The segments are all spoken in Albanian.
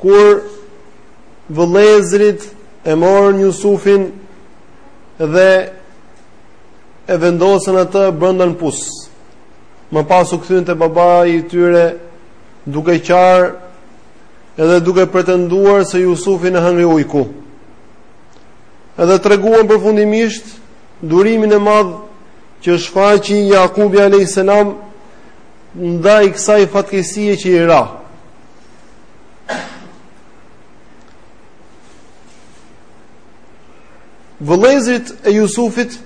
Kur vëllezërit e morën Jusufin dhe e vendosën atë brenda në pus. Më pas u kthyen te babai i tyre duke qarë edhe duke pretenduar se Jusufin e hëngri ujku. Edhe treguan përfundimisht durimin e madh që shfaqi Jakubi alejhi selam ndaj kësaj fatkeqësie që i ra. Vëllezërit e Jusufit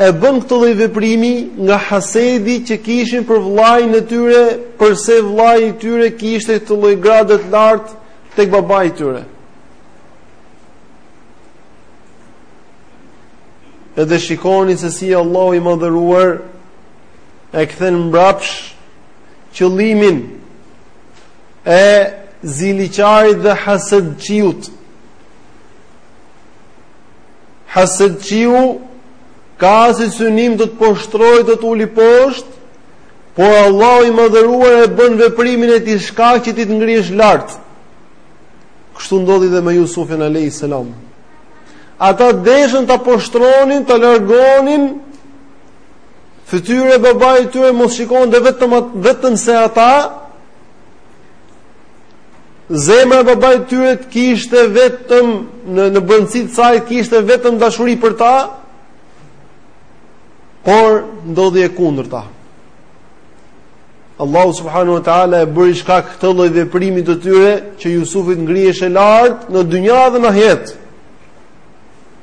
e bënë këtë lloj veprimi nga hasedi që kishin për vëllanë e tyre, përse vëllai i tyre kishte këtë lloj grade të lartë tek babai i tyre. Edhe shikoni se si Allahu i madhëruar e kthen mbrapsh qëllimin e ziliqarit dhe hasedçiut. Hasedçiu ka si synim të të poshtrojë të të ulë poshtë, por Allahu i madhëruar e bën veprimin e tij shkak që ti të ngrihesh lart. Kështu ndodhi dhe me Jusufin a.s. Ata deshën ta poshtronin, ta largonin, fytyra e babait të tyre mos shikonte vetëm vetëm se ata zemra e babait të tyre të kishte vetëm në në brendësi të saj të kishte vetëm dashuri për ta por ndodhi e kundërta Allahu subhanahu wa taala e bëri shkak këtë lloj veprimi të tyre që Jusufi të ngrihej lart në dynja dhe në ahiret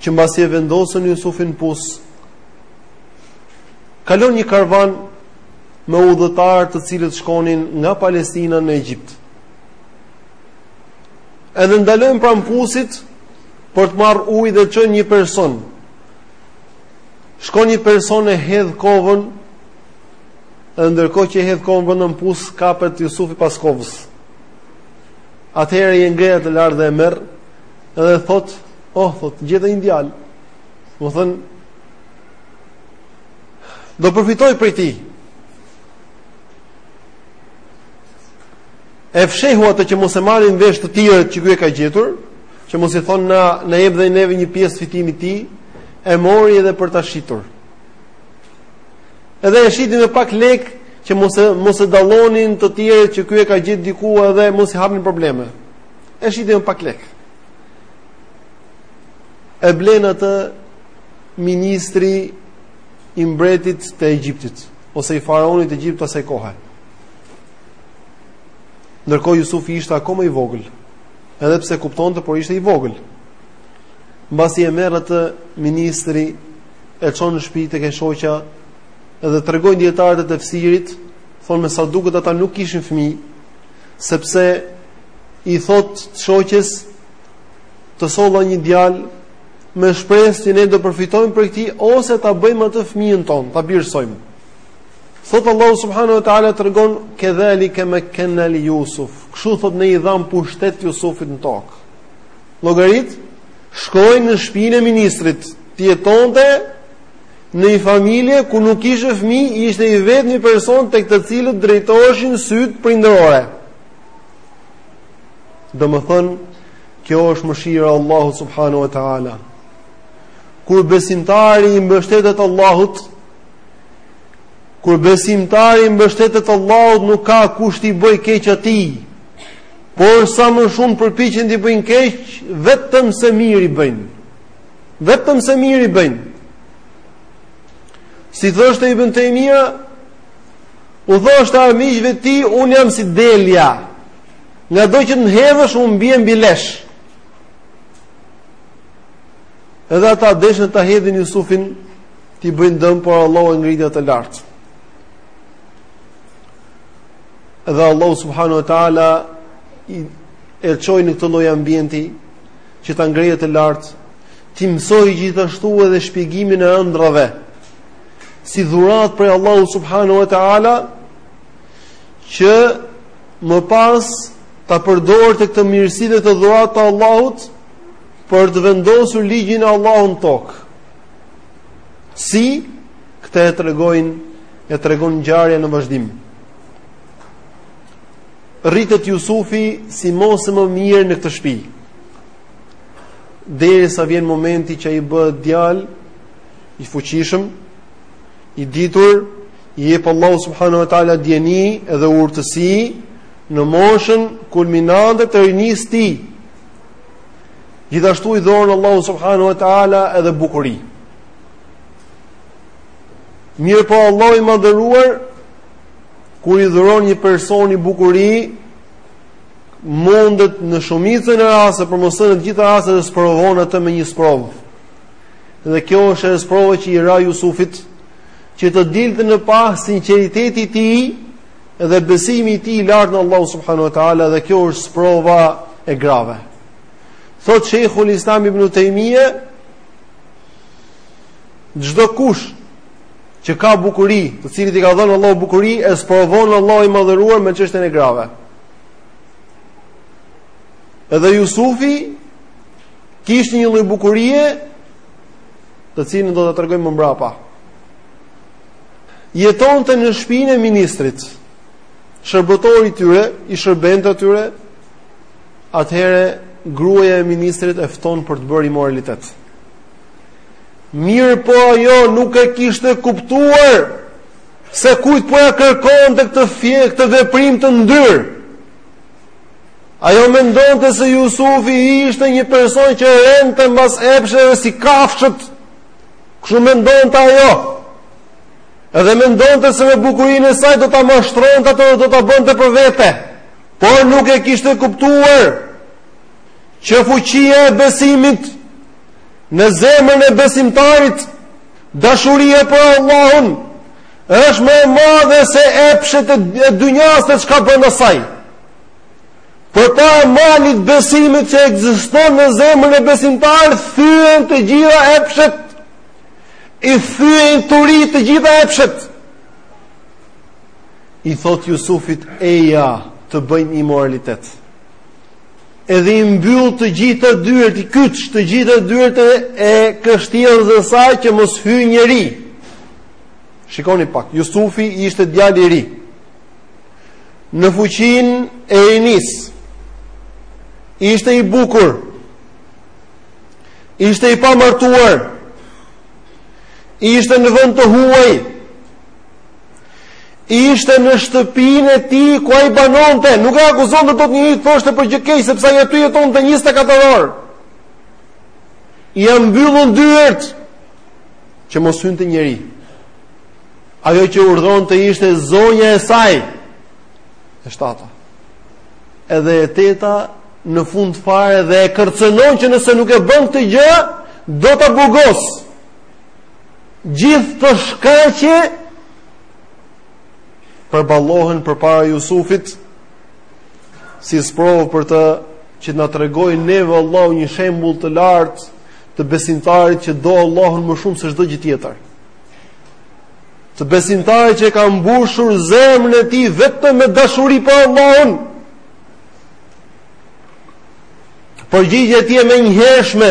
që mbasi e vendosën Jusufin në pus, kalon një karvan me udhëtarë të cilët shkonin nga Palestina në Egjipt. Edhe ndalojnë pranë pusit për të marrë ujë dhe çojnë një person. Shkon një person e hedh kovën, edhe ndërkohë që hedh kovën brenda në pus kapet Jusufi pas kovës. Atëherë e ngre atë lart dhe e merr dhe thotë Oh, thotë, gjeta një djalë. Domethënë do përfitoj prej tij. E fshehu atë që mos e marrin vesh të tjerët që ky e ka gjetur, që mos i thonë na na jep dhe neve një pjesë fitimit të tij, e mori edhe për ta shitur. Edhe e shiti me pak lek që mos e mos e dallonin të tjerët që ky e ka gjetur diku edhe mos i hapin probleme. E shiti me pak lek. e blen atë ministri i mbretit të Egjiptit ose i faraonit të Egjiptit të asaj kohe. Ndërkohë Jusufi ishte akoma i vogël, edhe pse kuptonte por ishte i vogël. Mbasi e merr atë ministri e çon në shtëpi tek e shoqja dhe tregojnë dijetarët e tefsirit, thonë me sa duket ata nuk kishin fëmijë, sepse i thotë shoqes të solla një djalë me shpresë që ne do përfitojmë prej këtij ose ta bëjmë atë fëmijën tonë, ta birësojmë. Thotë Allahu subhanahu wa taala tregon kedhalika makkanna li Jusuf. Kshu thotë ne i dhamë pushtet Jusufit në tokë. Llogarit shkoi në shpinën e ministrit, të jetonte Në një familje ku nuk kishte fëmijë, ishte i vetmi person tek të cilët drejtoheshin sytë prindërore. Domethënë, kjo është mëshira e Allahut subhanahu wa taala. Kur besimtari i mbështetet Allahut, kur besimtari i mbështetet Allahut, nuk ka kush t'i bëjë keq atij. Por sa më shumë përpiqen t'i bëjnë keq, vetëm se mirë i bëjnë. Vetëm se mirë i bëjnë. Si thoshte Ibn Tejmija, u thoshte armiqve të tij, unë jam si delja. Nga do që ta hedhësh unë bie mbi lesh. Edhe ata deshën ta hedhin Jusufin t'i bëjnë dëm por Allahu e ngriti atë lart. Edhe Allahu subhanahu wa taala e çoi në këtë lloj ambienti që ta ngrejë atë lart, t'i mësojë gjithashtu edhe shpjegimin e ëndrrave si dhuratë prej Allahu subhanahu wa taala që më pas ta përdorte këtë mirësi dhe këtë dhuratë të Allahut për të vendosur ligjin e Allahut në tokë. Si këtë e tregojnë e tregon ngjarja në vazhdim. rritet Jusufi si mos më mirë në këtë shpi. Derisa vjen momenti që ai bëhet djalë, i fuqishëm, i ditur, i jep Allahu subhanahu wa taala dijeni edhe urtësi në moshën kulminante të rinisë së tij. Gjithashtu i dhuron Allahu subhanahu wa taala edhe bukuri. Mirëpo Allahu i madhëruar, kur i dhuron një personi bukuri, mundet në shumicën e rasteve, për mos thënë të gjitha rastet, e sprovon atë me një sprovë. Dhe kjo është sprova që i ra Jusufit, që të dilte në pah sinqeriteti i tij dhe besimi i tij i lartë në Allahun subhanehu ue teala dhe kjo është sprova e grave. Thotë Shejhul Islam Ibnu Tejmije, çdokush që ka bukuri, të cilit i ka dhënë Allahu bukuri, e sprovon Allahu i madhëruar me çështjen e grave. Edhe Jusufi kishte një lloj bukurie, të cilën do ta tregojmë më mbrapa. Jetonte në shpinën e ministrit. Shërbëtor i tyre, i shërbente atyre. Atëherë gruaja e ministrit e fton për të bërë imoralitet. Mirëpo ajo nuk e kishte kuptuar se kujt po ia kërkonte këtë fje, këtë veprim të ndyrë. Ajo mendonte se Jusufi ishte një person që rendte mbas epsheve si kafshët. Kështu mendonte ajo. Edhe mendonte se me bukurinë e saj do ta mashtronte atë, do ta bënte për vete. Por nuk e kishte kuptuar që fuqia e besimit në zemrën e besimtarit, dashuria për Allahun është më e madhe se epshet e dynjasë e çka brenda saj. Përpara malit të besimit që ekziston në zemrën e besimtarit, thyhen të gjitha epshet, i thyen turinjtë të gjitha epshet. I thotë Jusufit, eja të bëjmë imoralitet. edhe i mbyll të gjitha dyert, i kyç të gjitha dyert e kështjellës së saj që mos hyjë njeri. Shikoni pak, Jusufi ishte djalë i ri. Në fuqinë e rinisë. Ishte i bukur. Ishte i pamartuar. Ishte në vend të huaj. ishte në shtëpinë e tij ku ai banonte, nuk e akuzonte dot njeri të thoshte për gjë të keqe sepse ai aty jetonte 24 orë. I janë mbyllur dyert që mos hynte njeri. Ajo që urdhëronte ishte zonja e saj. E shtata. Edhe e teta në fund fare dhe e kërcënon që nëse nuk e bën këtë gjë, do ta burgosë. Gjithë këto shkaqe përballohen përpara Jusufit si sprovë për të që të na tregojë neve Allahu një shembull të lartë të besimtarit që do Allahun më shumë se çdo gjë tjetër. Të besimtarit që ka mbushur zemrën e tij vetëm me dashuri për Allahun. Përgjigjja e tij e menjëhershme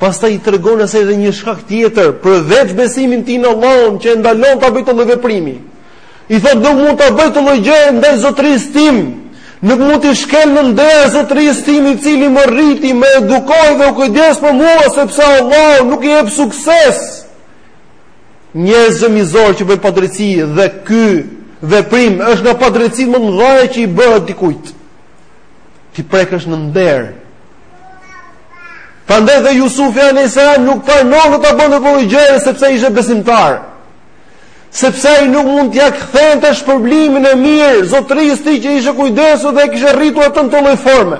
Pastaj i tregon asaj edhe një shkak tjetër, përveç besimit të tij në Allahun që e ndalon ta bëjë këtë lloj veprimi. I thotë nuk mund ta bëj këtë lloj gjëje ndaj zotërisë tim. Nuk mund t'i shkel në nder zotërisë tim i cili më rriti, më edukoi dhe u kujdes për mua sepse Allahu nuk i jep sukses njerëzve mizorë që bëjnë padrejtësi dhe ky veprim është nga padrejtësitë më të mëdha që i bëhet dikujt. T'i prekësh në nder Prandaj dhe Jusufi alayhis salam nuk pranonte ta bënte këtë lloj gjëje sepse ishte besimtar. Sepse ai nuk mund t'ia kthente shpërblimin e mirë zotërisë të tij që ishte kujdesur dhe kishte rritur atë në këtë lloj forme.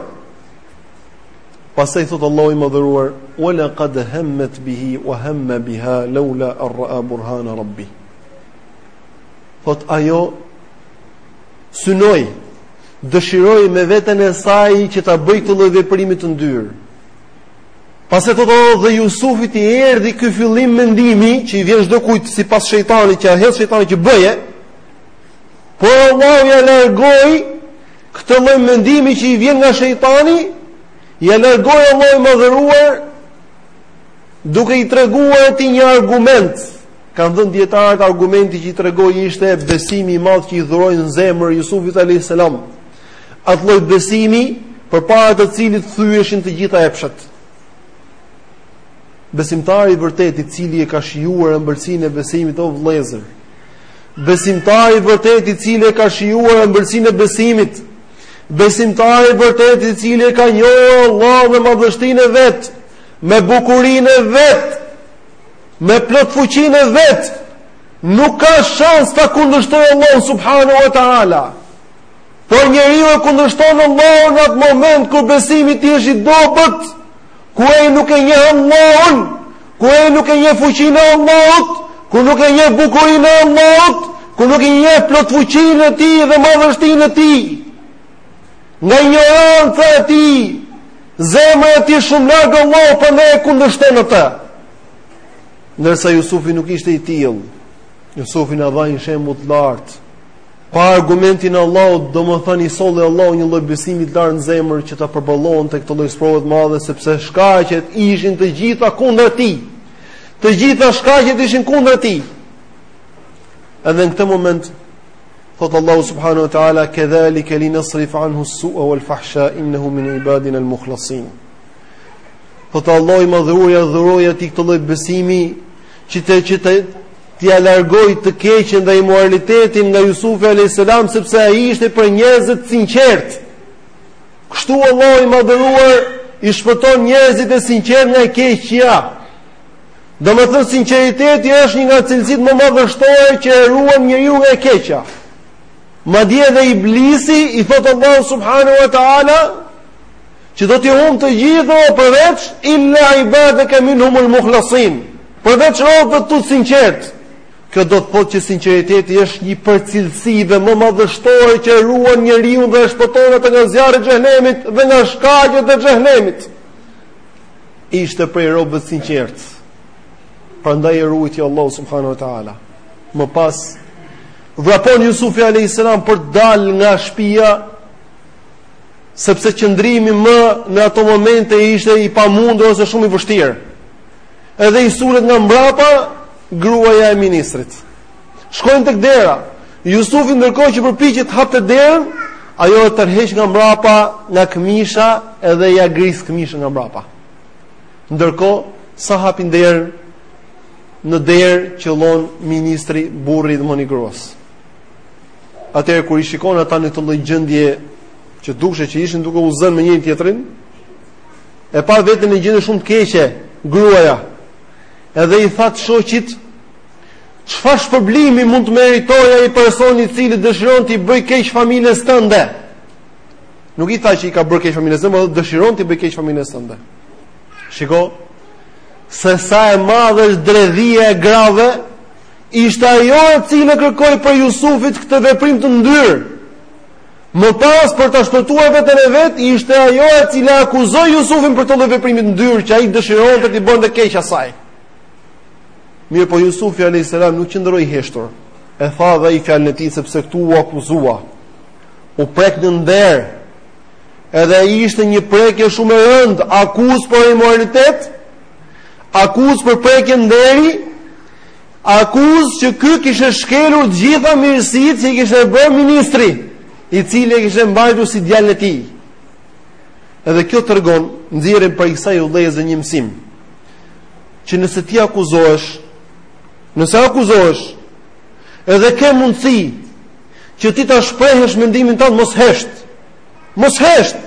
Pastaj thotë Allahu i madhëruar, "Wa laqad hammat bihi wa hamma biha laula an ra'a burhana rabbi." Thotë ajo synoi, dëshiroi me veten e saj që ta bëjë këtë lloj veprimi të ndyrë. Pastaj thotë edhe Jusufit i erdi ky fillim mendimi që i vjen çdokujt sipas shejtanit që ia hedh shejtani që bëje, por Allahu ia largoi këtë lloj mendimi që i vjen nga shejtani, ia largoi Allahu i madhëruar duke i treguar atij një argument Kanë thënë dijetarët argumenti që i tregoi ishte besimi i madh që i dhuroi në zemër Jusufit alayhis salam. Atë lloj besimi përpara të cilit thyheshin të gjitha epshet. Besimtari i vërtetë i cili e ka shijuar ëmbëlsinë e besimit o vëllezër. Besimtari i vërtetë i cili e ka shijuar ëmbëlsinë e besimit. Besimtari i vërtetë i cili e ka njohur Allahun me madhështinë e vet, me bukurinë e vet, Me plotfuqinë e vet nuk ka shans ta kundërshtojë Allahun subhanahu wa taala. Por njeriu e kundërshton Allahun në atë moment kur besimi i tij është i dobët, kur ai nuk e njeh Allahun, kur ai nuk e njeh fuqinë e Allahut, kur nuk e njeh bukurinë e Allahut, kur nuk e njeh plotfuqinë e tij dhe madhështinë e tij. Nga injoranca e tij, zemra e tij shumë larg Allahut, prandaj e kundërshton atë. Ndërsa Jusufi nuk ishte i tillë Jusufi na dha një shembull të lartë Pa argumentin e Allahut, domethënë i solli Allahu një lloj besimi të lartë në zemër që ta përballonte këtë lloj sprove të madhe sepse shkaqet ishin të gjitha kundër tij. Të gjitha shkaqet ishin kundër tij. Edhe në këtë moment thotë Allahu subhanahu wa taala kedhalika linasrif anhu as-su'a wal-fahsha innahu min ibadina al-mukhlasin. Thotë Allahu i madhëruar ia dhuroi atij këtë lloj besimi që të që t'ia largojë të keqen dhe imoralitetin nga Jusufi a.s. sepse ai ishte prej njerëzve të sinqertë kështu Allahu i madhëruar i shpëton njerëzit e sinqertë nga e keqja domethënë sinqeriteti është një nga cilësitë më madhështore që e ruan njeriun nga e keqja madje dhe Iblisi i thotë Allahut subhanahu wa ta'ala Që do t'i humb të gjithë robtë përveç illa ibadaka minhumul mukhlasin. Përveç robëve të sinqertë. Kjo do të thotë që sinqeriteti është një prej cilësive më madhështore që e ruan njeriun dhe e shpëton atë nga zjarri i xhehenemit dhe nga shkaqet e xhehenemit. Ishte prej robëve të sinqertë. Prandaj e ruajti Allahu subhanahu wa taala. Më pas vrapon Jusufi alayhis salam për të dalë nga shtëpia sepse qëndrimi më në ato momente ishte i pamundur ose shumë i vështirë. Edhe i sulet nga mbrapa gruaja e ministrit. Shkojnë tek dera. Jusufi ndërkohë që përpiqet të hapte derën, ajo e tërheq nga mbrapa nga këmisha edhe ia gris këmishën nga mbrapa. Ndërkohë sa hapin derën në derë qëllon ministri burri domethënë i gruas. atëherë kur i shikon ata në këtë lloj gjendje që dukshe që ishin duke u zënë me njëri tjetrin, e pa veten në gjendje shumë të keqe gruaja. Edhe i tha të shoqit, çfarë shpërblimi mund të meritojë ai person i cili dëshiron t'i bëjë keq familjes tënde? Nuk i tha që i ka bërë keq familjes tënde, por dëshiron t'i bëjë keq familjes tënde. Shiko, se sa e madhe është dredhia e grave, Ishte ajo e cila kërkoi prej Jusufit këtë veprim të ndyrë. Më pas për ta shpëtuar veten e vet, ishte ajo e cila e akuzoi Jusufin për këtë lloj veprimi të ndyrë që ai dëshironte t'i bënte keq asaj. Mirëpo Jusufi alayhis salam nuk qëndroi i heshtur. E tha dhe ai fjalën e tij sepse këtu u akuzua. U prek në nder. Edhe ishte një prekje shumë e rëndë, akuzë për imoralitet, akuzë për prekje nderi, Akuzë që ky kishte shkelur të gjitha mirësitë që i kishte bërë ministri, i cili e kishte mbajtur si djalin e tij. Edhe kjo tregon nxjerrim prej kësaj udhëzimi një mësim. Që nëse ti akuzohesh, nëse akuzohesh, edhe ke mundësi që ti ta shprehësh mendimin tënd mos hesht. Mos hesht.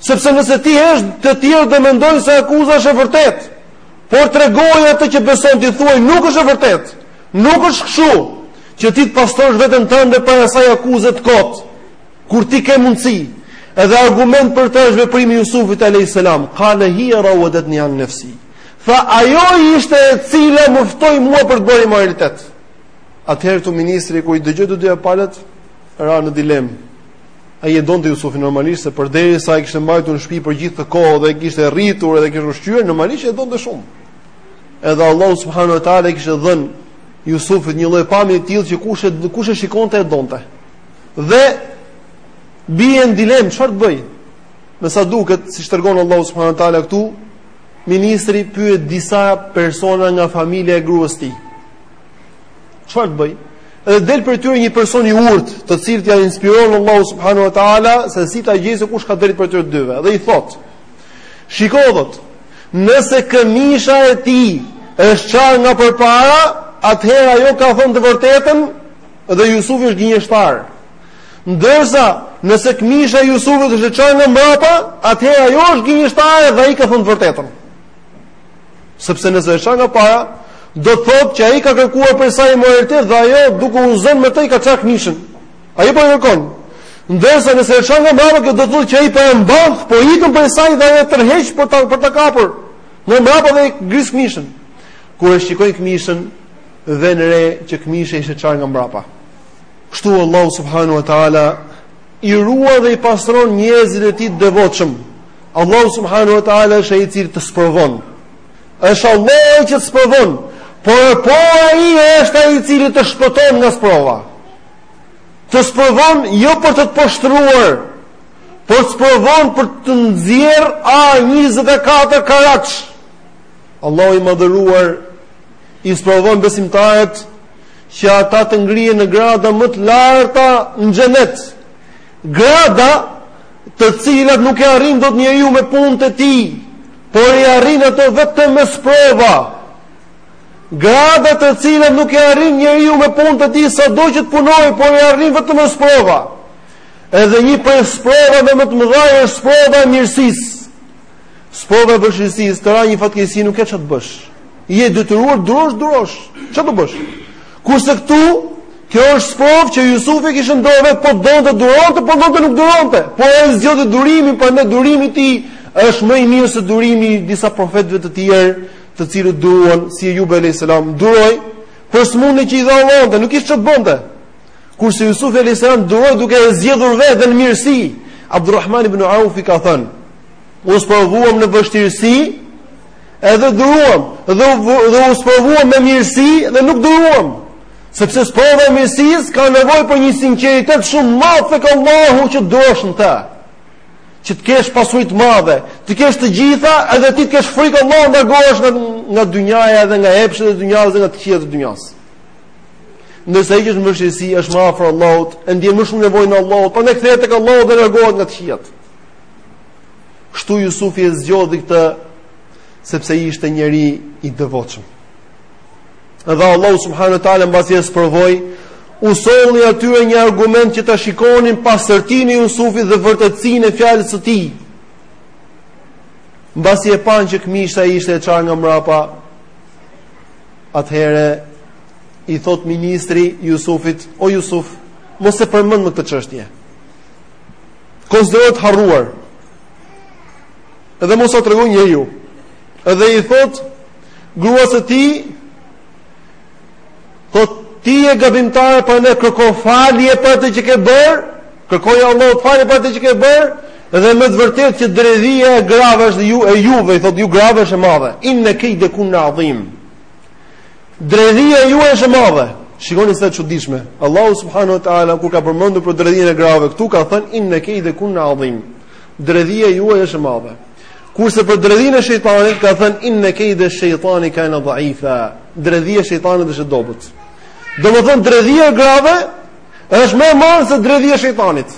Sepse nëse ti hesht, të tjerë do mendojnë se akuza është e vërtetë. Por tregoje atë që beson ti thuaj nuk është e vërtetë. Nuk është kështu që ti të pastrosh veten tënde prej asaj akuze të kotë. Kur ti ke mundësi, edhe argument për të është veprimi i Jusufit alayhis salam, qala hiya rawadatni an nafsi. Tha ajo ishte e cila më ftoi mua për të bërë imoralitet. Atëherë këtu ministri kur i dëgjoi të dyja palët ra në dilemë. Ai e donte Jusufin normalisht se përderisa e kishte mbajtur në shtëpi për gjithë atë kohë dhe e kishte rritur dhe e kishte ushqyer, normalisht e donte shumë. Edhe Allahu subhanahu wa taala i kishte dhënë Jusufit një lloj pamje të tillë që kush e shikonte e donte. Dhe bie në dilemë çfarë të bëj. Me sa duket, siç tregon Allahu subhanahu wa taala këtu, ministri pyet disa persona nga familja e gruas tij. Çfarë të bëj? Edhe del prej tyre një person i urtë, të cilin e inspiron Allahu subhanahu wa taala se si ta gjejë se kush ka drejtë prej tyre të dyve. Dhe i thotë: Shiko, nëse këmisha e tij është çar nga përpara, atëherë ajo ka thënë të vërtetën dhe Jusufi është gënjeshtar. Ndërsa, nëse këmisha e Jusufit është çar nga mbrapa, atëherë ajo është gënjeshtare dhe ai ka thënë të vërtetën. Sepse nëse e çan nga para, do të thotë që ai ka kërkuar prej saj imoralitet dhe ajo duke u zënë me të i ka çarë këmishën. Ai po e kërkon. Ndërsa nëse e çan nga mbrapa, kjo do të thotë që ai po e mban, po ikën prej saj dhe ajo tërheq për ta për ta kapur. Nga mbrapa dhe gris këmishën. Kur e shikoi këmishën, vënë re që këmisha ishte çarë nga mbrapa. Kështu Allah subhanahu wa ta'ala i ruan dhe i pasron njerëzit e tij të devotshëm Allahu subhanahu wa taala është ai i cili të sprovon. Është Allahu ai që të sprovon, por po ai është ai i cili të shpëton nga sprova. Të sprovon jo për të të poshtruar, por të sprovon për të nxjerrë ar 24 karat. Allahu i madhëruar i sprovon besimtarët që ata të ngrihen në grada më të larta në xhenet. Grada të cilat nuk i arrin dot njeriu me punët e tij, por i arrin ato vetëm me sprova. Grada të cilat nuk i arrin njeriu me punët e tij sado që të punojë, por i arrin vetëm me sprova. Edhe një prej sprovave më të mëdha është sprova e mirësisë. Sprova e vështirësisë, të ra një fatkeqësi nuk ke ça të bësh. Je i detyruar durosh, durosh. Ça do bësh? Kurse këtu, kjo është sprovë që Jusufi e kishte në dorë vetë, po donte duronte, po donte nuk duronte. Po e zgjodhi durimin, prandaj durimi i tij, është më i mirë se durimi i disa profetëve të tjerë, të cilët duruan, si Ejubi alejhi selam, duroi për sëmundje që i dha Allahu, dhe nuk kishte ça të bënte. Kurse Jusufi alejhi selam, duroi duke e zgjedhur vetë dhe në mirësi. Abdurrahman ibn Aufi ka thënë, u sprovuam në vështirësi, Edhe duruam dhe dhe u sprovuam me mirësi dhe nuk duruam. Sepse sprova e mirësisë ka nevojë për një sinqeritet shumë të madh tek Allahu që të durosh në të. Që të kesh pasuri të madhe, të kesh të gjitha, edhe ti të kesh frikë Allahun, të largohesh nga nga dynjaja dhe nga epshet e dynjasë dhe nga të këqijat e dynjasë. Nëse ai është në vështirësi, është më afër Allahut, e ndjen më shumë nevojën e Allahut, prandaj kthehet tek Allahu dhe largohet nga të këqijat. Kështu Jusufi e zgjodhi këtë sepse ishte njeri i devotshëm. Dhe Allahu subhanahu wa taala mbasi e sprovoi, u solli atyre një argument që ta shikonin pastërtinë e Jusufit dhe vërtetësinë e fjalës së tij. Mbasi e panë që këmisha ishte e çarë nga mbrapa, atëherë i thotë ministri Jusufit, o Jusuf, mos e përmend më këtë çështje. konsideroje të harruar. Edhe mos ia trego njeriu. Edhe i thotë gruas së tij thotë ti je gabimtare prandaj kërko falje për atë që ke bërë, kërkoji Allahut falje për atë që ke bërë, dhe me të vërtetë që dredhia e grave është e juve, i thotë ju grave është e madhe. Inna kayda kunna adhim. Dredhia juaj është e madhe. Shikoni sa e çuditshme. Allahu subhanahu wa taala kur ka përmendur për dredhinë e grave këtu ka thënë inna kayda kunna adhim. Dredhia juaj është e madhe. Kurse për dredhinë e shejtanit ka thënë inna kayda shaytani kana dha'ifa. Dredhia e shejtanit është e dobët. Domethënë dredhia e grave është më e madhe se dredhia e shejtanit.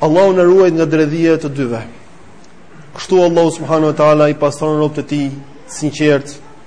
Allahu na ruajtë nga dredhia e të dyve. Kështu Allahu subhanahu wa taala i pastron robërit e tij të sinqertë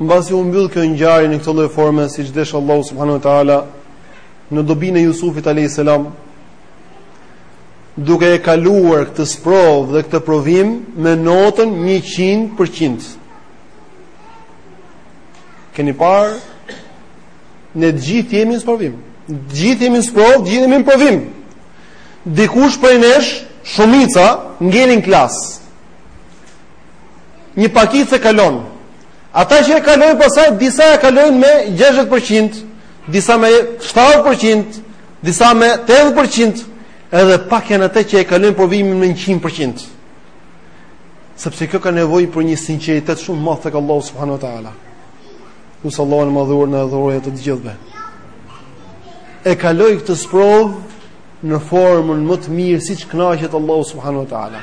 Mbasi u mbyll kjo ngjarje në këtë lloj forme siç desh Allahu subhanahu wa taala në dobinë e Jusufit alayhis salam, duke e kaluar këtë sprovë dhe këtë provim me notën 100%. Keni parë ne të gjithë jemi në provim. Të gjithë jemi në sprovë, të gjithë jemi në provim. Dikush prej nesh, shumica ngelin në klas. Një pakicë e kalon. Ata që e kalojnë pasaj, disa e kalojnë me 60%, disa me 70%, disa me 80%, edhe pak janë ata që e kalojnë provimin me 100%. Sepse kjo ka nevojë për një sinqeritet shumë të madh tek Allahu subhanahu wa taala. Lus Allahun e madhëruar të na e dhurojë të gjithëve. E kaloi këtë sprov në formën më të mirë siç kënaqet Allahu subhanahu wa taala.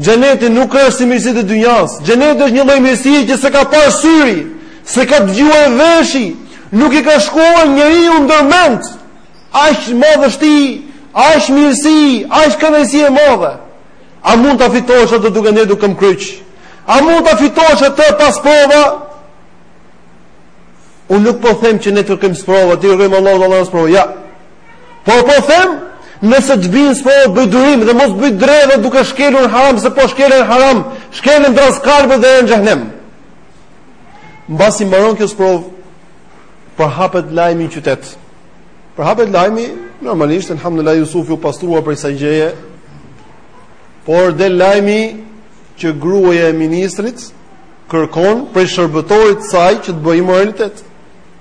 Xheneti nuk është si mirësitë e dynjas. Xheneti është një lloj mirësie që s'e ka parë syri, s'e ka dëgjuar veshi, nuk i ka shkuar njeriu ndër mend. Aq madhështi, aq mirësi, aq kënaqësi e madhe. A mund ta fitosh atë duke ndenjur këmbëkryq? A mund ta fitosh atë pa sprova? Unë nuk po them që ne të kërkojmë sprova, t'i kërkojmë Allahut, Allahut sprova. Jo. Por po them, nëse të vjen sprovë bëj durim dhe mos bëj dredha duke shkelur në haram se po shkele në haram, shkele në dërrasë të kalbët dhe në xhehenem. Mbasi mbaron kjo sprov, përhapet lajmi në qytet. Përhapet lajmi, normalisht alhamdulillah Yusufi u pastrua prej kësaj gjëje. Por del lajmi që gruaja e ministrit kërkon prej shërbëtorit të saj që të bëjë imoralitet.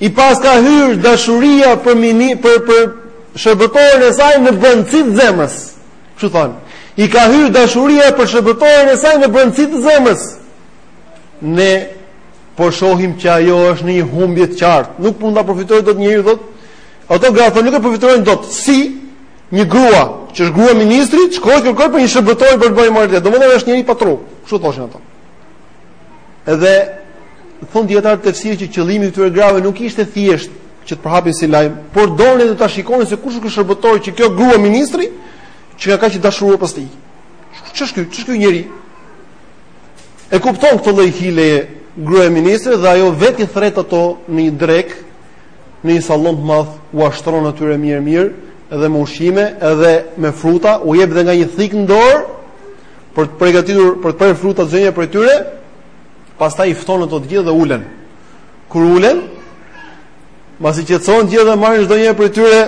I paska hyrë dashuria për mini për për shërbëtorin e saj në brendësi të zemrës. Kështu thon. I ka hyrë dashuria për shërbëtorin e saj në brendësi të zemrës. Ne po shohim që ajo është në një humbje të qartë. Nuk mund ta përfytyrojë dot njeriu thot. Ato gra thonë nuk e përfytyrojnë dot. Si një grua që është grua ministri, shkoi kërkoi prej një shërbëtori për të bëjë marrëdhënie. Domethënë është njeri pa tru. Kështu thoshin ato. Edhe thon dijetarët e tefsirit që qëllimi i këtyre grave nuk ishte thjesht që të përhapin si lajm, por donin që ta shikonin se kush është ky shërbëtor që kjo grua ministri qenka kaq e dashuruar pas tij. Ç'është ky? Ç'është ky njeri? E kupton këtë lloj hile gruaja e ministrit dhe ajo vetë i thret ato në një drek, në një sallon të madh, ua shtron atyre mirë mirë, edhe me ushqime, edhe me fruta, u jep edhe nga një thikë në dorë, për të përgatitur për të prerë frutat çdo njërës prej tyre, pastaj i fton ato të gjitha dhe ulen. Kur ulen, masi i qetëson të gjitha dhe marrin çdo njëra prej tyre,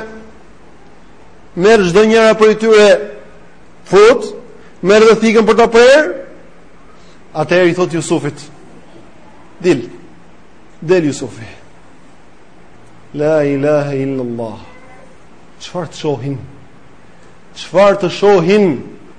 merr çdo njëra prej tyre frut, merr dhe thikën për ta prerë. Atëherë i thot Jusufit: "Dil. Del Jusufi. La ilaha illa Allah." Çfarë të shohin? Çfarë të shohin?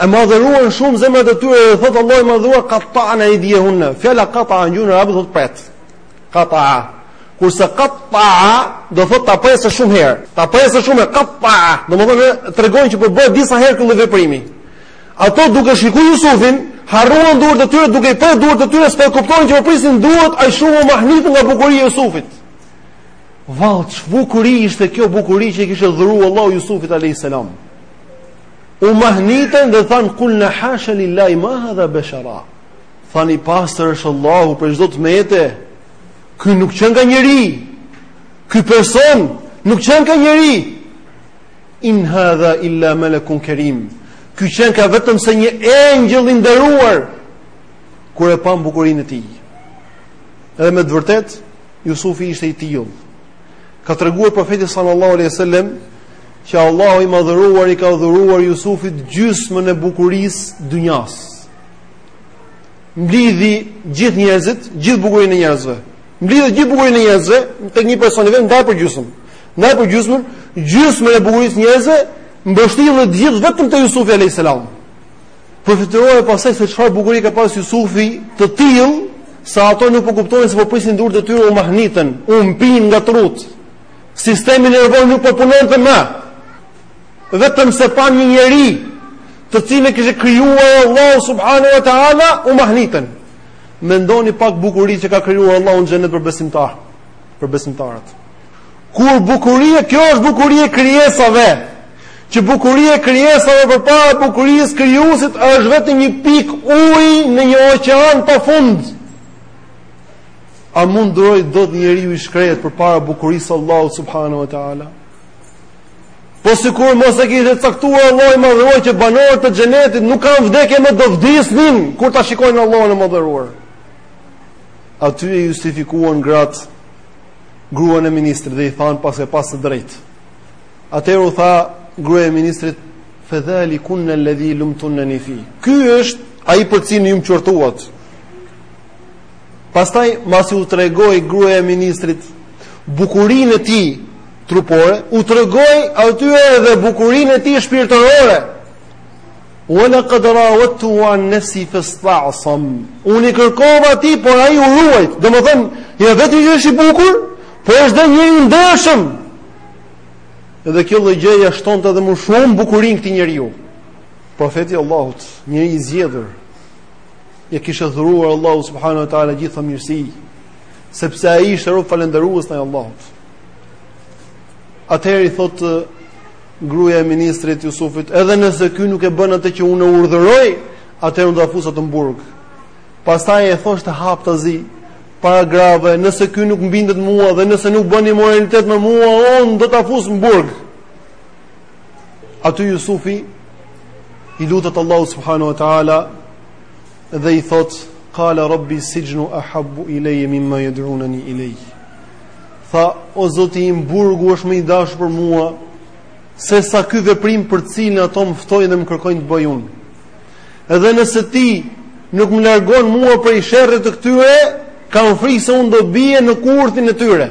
e madhëruan shumë zemrat e tyre dhe thot Allahu i madhëruar qata'na aydiyahunna fjala qata'a në gjuhën arabe do thot pret qata'a kurse qata'a do thot ta presë shumë herë ta presë shumë qata'a do të thotë tregon që po bën disa herë këtë veprim ato duke shikuar Yusufin harruan duart e tyre duke i prerë duart e tyre s'po kuptojnë që po prisin duart aq shumë u mahnitën nga bukuria e Yusufit vallë ç'bukuri ishte kjo bukuri që i kishte dhuruar Allahu Yusufit alayhis salam U mahnitën dhe thanë kulna hasha lillahi ma hadha bashara. Than i pastër është Allahu për çdo të mete. Ky nuk qenka njeri. Ky person nuk qenka njeri. In hadha illa malakun karim. Ky qenka vetëm se një engjëll i nderuar. Kur e panë bukurinë e tij. Edhe me të vërtet Jusufi ishte i tillë. Ka treguar profeti sallallahu alejhi dhe sellem që Allahu i madhëruar i ka dhuruar Jusufit gjysmën e bukurisë dynjas. Mblidhi gjithë njerëzit, gjithë bukurinë e njerëzve. Mblidhe gjithë bukurinë e njerëzve tek një person i vetëm ndaje për gjysmë. Ndaje për gjysmë, gjysmën e bukurisë njerëzve mbështillet gjithë vetëm te Jusufi alayhis salam. Përfytyroje pastaj se çfarë bukurie ka pas Jusufi, të tillë sa ato nuk po kuptonin se po prisin duart e tyre u mahnitën, u mpin nga trut. Sistemi nervor nuk po punonte më. Vetëm se panë një njeri të cilin e kishte krijuar Allahu subhanahu wa taala u mahnitën. Mendoni pak bukurinë që ka krijuar Allahu në xhenet për besimtarë. për besimtaret. Kur bukuria, kjo është bukuria e krijesave. Që bukuria e krijesave përpara bukurisë krijuesit është vetëm një pikë uji në një oqean pa fund. A mund duroj dot njeriu i shkretë përpara bukurisë së Allahut subhanahu wa ta'ala? Po sikur mos e kishte caktuar Allahu i madhëruar që banorët e xhenetit nuk kanë vdekje më do vdisnin kur ta shikojnë Allahun e madhëruar. Aty e justifikuan gratë gruan e ministrit dhe i thanë paske pas të drejtë. Atëherë u tha gruaja e ministrit fadhalikunna alladhi lumtunani fi. Ky është ai për cilin ju më qortuat. Pastaj masi u tregoi gruaja e ministrit bukurinë e tij trupore, u tregoi atyre edhe bukurinë e tij shpirtërore. Wala qad rawattu an nafsi fasta'sam. Unë i kërkova atij, por ai u ruajt. Domethën, jo vetëm që është i bukur, por është dhe njeri i ndershëm. Dhe kjo lloj gjëje ja shtonte edhe më shumë bukurinë këtij njeriu. Profeti i Allahut, një i zgjedhur, e kishte dhuruar Allahu subhanahu wa taala gjithë këto mirësi, sepse ai ishte rob falënderues ndaj Allahut. Atëherë i thotë Gruaja e ministrit Jusufit, edhe nëse ky nuk e bën atë që unë urdhëroj, atëherë unë do ta fus atë në burg. Pastaj e thoshte haptazi para grave, nëse ky nuk më bindet mua dhe nëse nuk bën imoralitet me mua, unë do ta fus në burg. Aty Jusufi i lutet Allahu subhanahu wa taala dhe i thot qala rabbi sijnu ahabbu ilayya mimma yad'unani ilayhi tha, o zoti im, burgu është më i dashur për mua, se sa ky veprim për të cilin ato më ftojnë dhe më kërkojnë të bëj unë. Edhe nëse ti nuk më largon mua prej sherrit të këtyre, kam frikë se unë do bie në kurthin e tyre.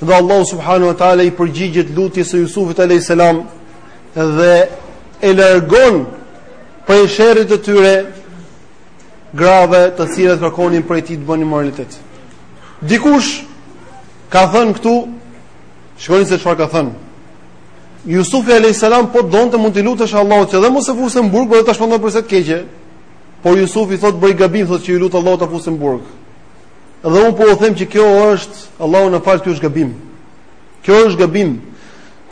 Dhe Allahu subhanahu wa taala i përgjigjet lutjes së Jusufit alayhis salam dhe e largon prej sherrit të tyre, grave të cilat kërkonin prej tij të bënin imoralitet. Dikush ka thënë këtu, shikoni se çfarë ka thënë. Yusufi alayhis salam po të donte mund t'i lutesh Allahut që dhe mos e fusë në burg, por ta shpëtonte prej së keqes. Por Yusufi thotë bëri gabim, thotë që iu lut Allahut ta fusë në burg. Dhe un po u them që kjo është Allahu na faltë, kjo është gabim. Kjo është gabim.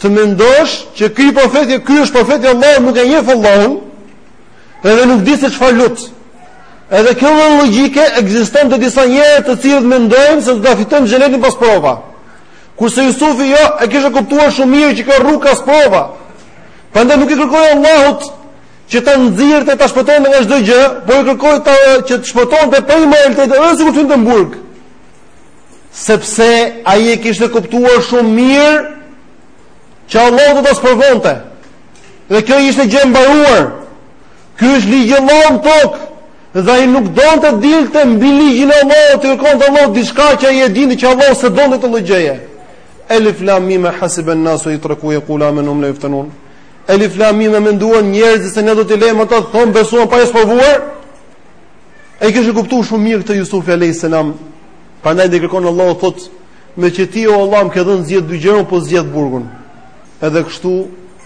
Të mendosh që ky profet, ky është profeti i Allahut, nuk e njeh Allahun, Edhe nuk di se çfarë lut. Edhe kjo lloj logjike ekziston te disa njerëz të cilët mendojnë se do ta fitojnë xhenetin pa sprova. Kurse Yusufi jo, e kishte kuptuar shumë mirë që kjo rrugë ka sprova. Prandaj nuk i kërkoi Allahut që ta nxirrte ta shpëtonte nga çdo gjë, por i kërkoi që ta shpëtonte prej imoralitetit edhe sikur të hynte në burg. Sepse ai e kishte kuptuar shumë mirë që Allahu do ta sprovonte. Dhe kjo ishte gjë e mbaruar. Ky është ligj i Allahut në tokë. Dhe ai nuk donte të dilte mbi ligjin e Allahut, t'i kërkonte Allahut diçka që ai e dinte që Allahu s'e donte atë lloj gjëje. Elif lam mim hasib an nasu yatraku yaqulu amanna hum la yaftanun. Elif lam mim menduan njerëzit se ne do t'i lejmë ata të thonë besuam pa i sprovuar. Ai e kishte kuptuar shumë mirë këtë Yusuf alayhis salam. Prandaj dhe i kërkon Allahut thotë meqë ti o Allah më ke dhënë të zgjedh dy gjëra, po zgjedh burgun. Edhe kështu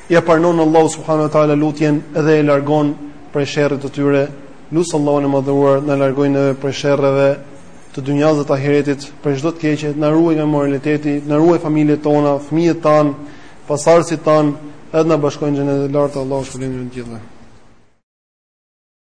ja pranon Allahu subhanahu wa taala lutjen edhe e largon prej sherrit të tyre. Lus Allahun e madhëruar na largojë neve prej sherreve të dynjasë dhe të ahiretit, prej çdo të keqe, na ruaj nga amoraliteti, na ruaj familjet tona, fëmijët tanë, pasardhësit tanë, edhe na bashkojë në xhenetin e lartë Allahu subhanahu wa taala.